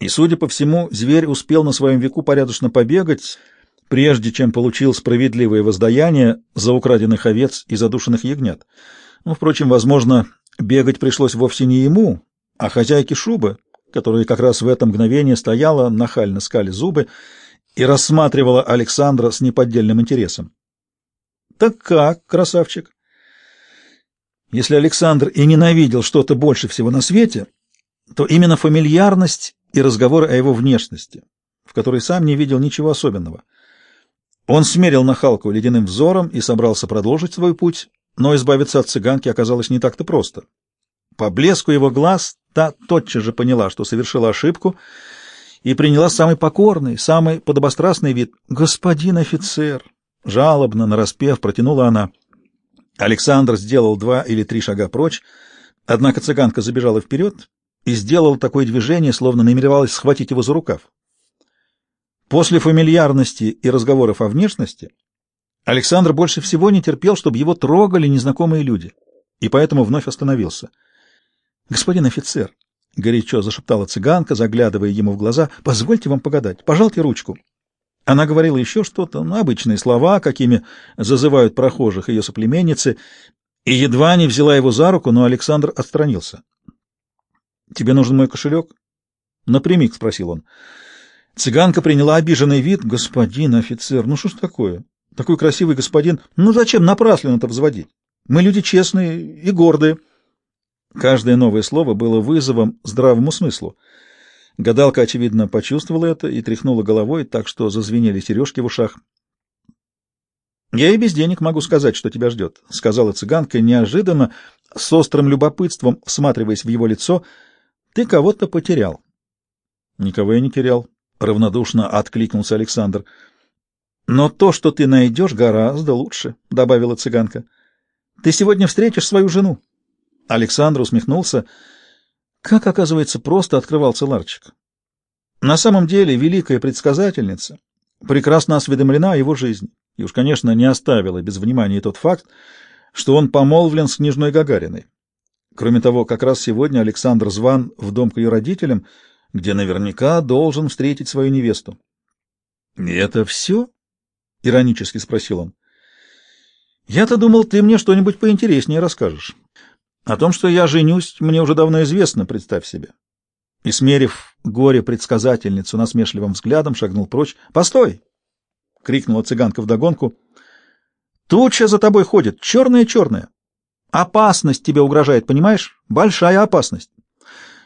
И, судя по всему, зверь успел на своем веку порядочно побегать, прежде чем получил справедливое воздаяние за украденных овец и задушенных ягнят. Ну, впрочем, возможно, бегать пришлось вовсе не ему, а хозяйке шубы, которая как раз в это мгновение стояла, нахально скали зубы, и рассматривала Александра с неподдельным интересом. «Так как, красавчик?» Если Александр и ненавидел что-то больше всего на свете, то именно фамильярность и разговоры о его внешности, в которой сам не видел ничего особенного. Он смерил нахалку ледяным взором и собрался продолжить свой путь, но избавиться от цыганки оказалось не так-то просто. По блеску его глаз та тотчас же поняла, что совершила ошибку, и приняла самый покорный, самый подобострастный вид. «Господин офицер!» Жалобно, нараспев, протянула она. Александр сделал два или три шага прочь, однако цыганка забежала вперед и сделала такое движение, словно намеревалась схватить его за рукав. После фамильярности и разговоров о внешности Александр больше всего не терпел, чтобы его трогали незнакомые люди, и поэтому вновь остановился. — Господин офицер, — горячо зашептала цыганка, заглядывая ему в глаза, — позвольте вам погадать, пожалуйте ручку. Она говорила еще что-то, ну, обычные слова, какими зазывают прохожих ее соплеменницы, и едва не взяла его за руку, но Александр отстранился. — Тебе нужен мой кошелек? — Напрямик, — спросил он. Цыганка приняла обиженный вид. — Господин офицер, ну что ж такое? Такой красивый господин. Ну зачем напрасленно-то взводить? Мы люди честные и гордые. Каждое новое слово было вызовом здравому смыслу. Гадалка, очевидно, почувствовала это и тряхнула головой, так что зазвенели сережки в ушах. «Я и без денег могу сказать, что тебя ждет», — сказала цыганка неожиданно, с острым любопытством, всматриваясь в его лицо. «Ты кого-то потерял». «Никого я не терял», — равнодушно откликнулся Александр. «Но то, что ты найдешь, гораздо лучше», — добавила цыганка. «Ты сегодня встретишь свою жену». Александр усмехнулся. Как, оказывается, просто открывался ларчик. На самом деле великая предсказательница прекрасно осведомлена о его жизни, и уж, конечно, не оставила без внимания тот факт, что он помолвлен с княжной Гагариной. Кроме того, как раз сегодня Александр зван в дом к ее родителям, где наверняка должен встретить свою невесту. — это все? — иронически спросил он. — Я-то думал, ты мне что-нибудь поинтереснее расскажешь. О том, что я женюсь, мне уже давно известно, представь себе. И, смерив горе предсказательницу насмешливым взглядом, шагнул прочь. «Постой!» — крикнула цыганка вдогонку. «Туча за тобой ходит, черная-черная. Опасность тебе угрожает, понимаешь? Большая опасность».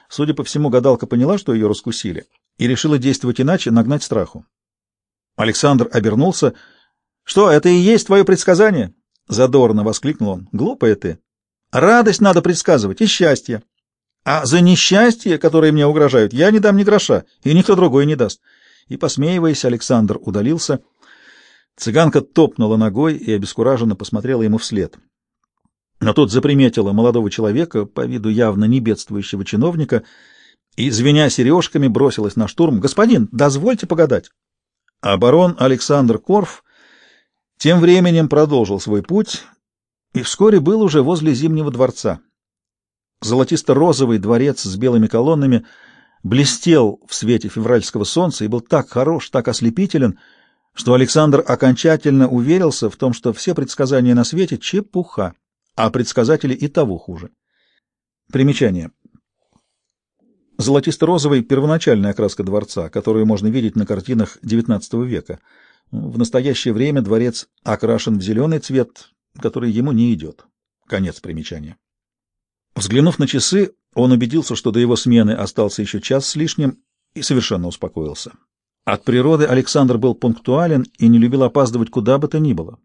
Судя по всему, гадалка поняла, что ее раскусили, и решила действовать иначе, нагнать страху. Александр обернулся. «Что, это и есть твое предсказание?» — задорно воскликнул он. «Глупая ты. Радость надо предсказывать и счастье. А за несчастье, которое мне угрожают, я не дам ни гроша, и никто другой не даст. И, посмеиваясь, Александр удалился. Цыганка топнула ногой и обескураженно посмотрела ему вслед. Но тут заприметила молодого человека, по виду явно не бедствующего чиновника, и, звеня сережками, бросилась на штурм. «Господин, дозвольте погадать!» А барон Александр Корф тем временем продолжил свой путь и вскоре был уже возле Зимнего дворца. Золотисто-розовый дворец с белыми колоннами блестел в свете февральского солнца и был так хорош, так ослепителен, что Александр окончательно уверился в том, что все предсказания на свете — чепуха, а предсказатели и того хуже. Примечание. Золотисто-розовый — первоначальная окраска дворца, которую можно видеть на картинах XIX века. В настоящее время дворец окрашен в зеленый цвет, который ему не идет. Конец примечания. Взглянув на часы, он убедился, что до его смены остался еще час с лишним, и совершенно успокоился. От природы Александр был пунктуален и не любил опаздывать куда бы то ни было,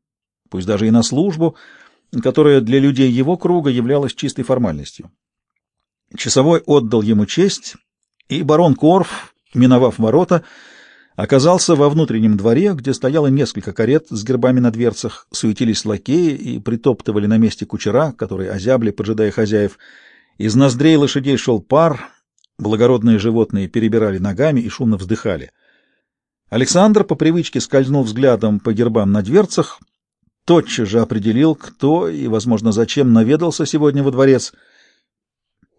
пусть даже и на службу, которая для людей его круга являлась чистой формальностью. Часовой отдал ему честь, и барон Корф, миновав ворота, оказался во внутреннем дворе, где стояло несколько карет с гербами на дверцах, суетились лакеи и притоптывали на месте кучера, которые озябли, поджидая хозяев. Из ноздрей лошадей шел пар, благородные животные перебирали ногами и шумно вздыхали. Александр по привычке скользнул взглядом по гербам на дверцах, тотчас же определил, кто и, возможно, зачем наведался сегодня во дворец.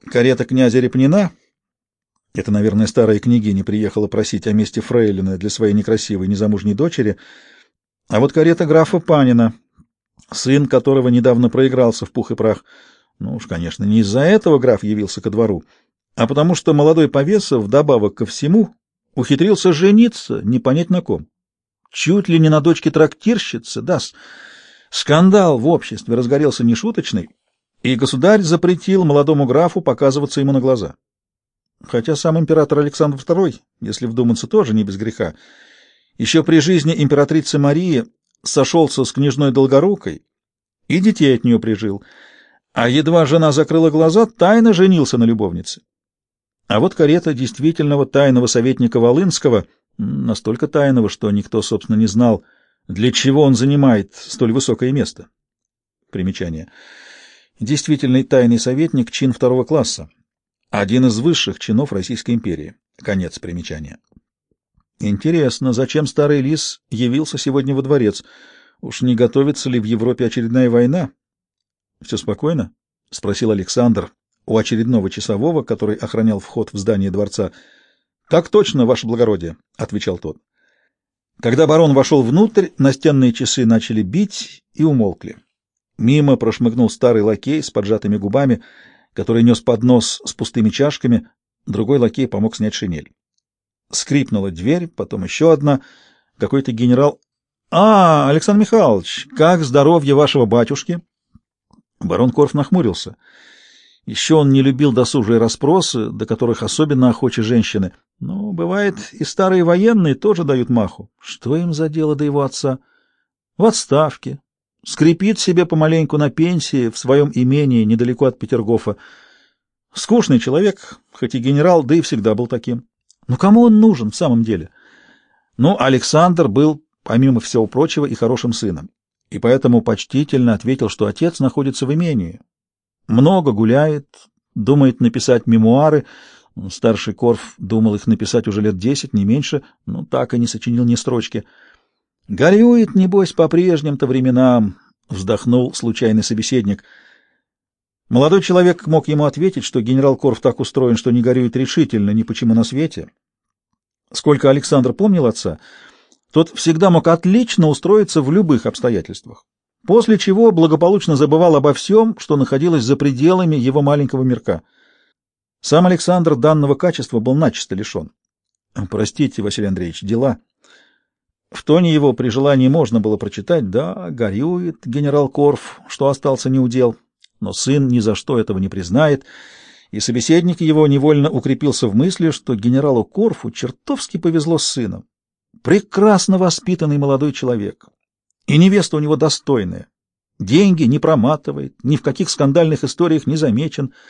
Карета князя Репнина — Это, наверное, старая княгиня приехала просить о месте фрейлина для своей некрасивой незамужней дочери. А вот карета графа Панина, сын которого недавно проигрался в пух и прах. Ну уж, конечно, не из-за этого граф явился ко двору, а потому что молодой повеса, вдобавок ко всему, ухитрился жениться, не понять на ком. Чуть ли не на дочке трактирщицы, да, скандал в обществе разгорелся нешуточный, и государь запретил молодому графу показываться ему на глаза. Хотя сам император Александр II, если вдуматься, тоже не без греха, еще при жизни императрицы Марии сошелся с княжной Долгорукой и детей от нее прижил, а едва жена закрыла глаза, тайно женился на любовнице. А вот карета действительного тайного советника Волынского, настолько тайного, что никто, собственно, не знал, для чего он занимает столь высокое место. Примечание. Действительный тайный советник — чин второго класса, один из высших чинов Российской империи. Конец примечания. Интересно, зачем старый лис явился сегодня во дворец? Уж не готовится ли в Европе очередная война? — Все спокойно? — спросил Александр у очередного часового, который охранял вход в здание дворца. — Так точно, ваше благородие, — отвечал тот. Когда барон вошел внутрь, настенные часы начали бить и умолкли. Мимо прошмыгнул старый лакей с поджатыми губами, который нес поднос с пустыми чашками, другой лакей помог снять шинель. Скрипнула дверь, потом еще одна. Какой-то генерал... — А, Александр Михайлович, как здоровье вашего батюшки? Барон Корф нахмурился. Еще он не любил досужие расспросы, до которых особенно охочи женщины. Но, бывает, и старые военные тоже дают маху. Что им за дело до его отца? В отставке. Скрипит себе помаленьку на пенсии в своем имении недалеко от Петергофа. Скучный человек, хоть и генерал, да и всегда был таким. Но кому он нужен в самом деле? Ну, Александр был, помимо всего прочего, и хорошим сыном, и поэтому почтительно ответил, что отец находится в имении. Много гуляет, думает написать мемуары. Старший Корф думал их написать уже лет десять, не меньше, но так и не сочинил ни строчки. «Горюет, небось, по прежним-то временам», — вздохнул случайный собеседник. Молодой человек мог ему ответить, что генерал Корф так устроен, что не горюет решительно ни почему на свете. Сколько Александр помнил отца, тот всегда мог отлично устроиться в любых обстоятельствах, после чего благополучно забывал обо всем, что находилось за пределами его маленького мирка. Сам Александр данного качества был начисто лишен. «Простите, Василий Андреевич, дела...» В тоне его при желании можно было прочитать, да, горюет генерал Корф, что остался неудел, но сын ни за что этого не признает, и собеседник его невольно укрепился в мысли, что генералу Корфу чертовски повезло с сыном. Прекрасно воспитанный молодой человек, и невеста у него достойная. Деньги не проматывает, ни в каких скандальных историях не замечен —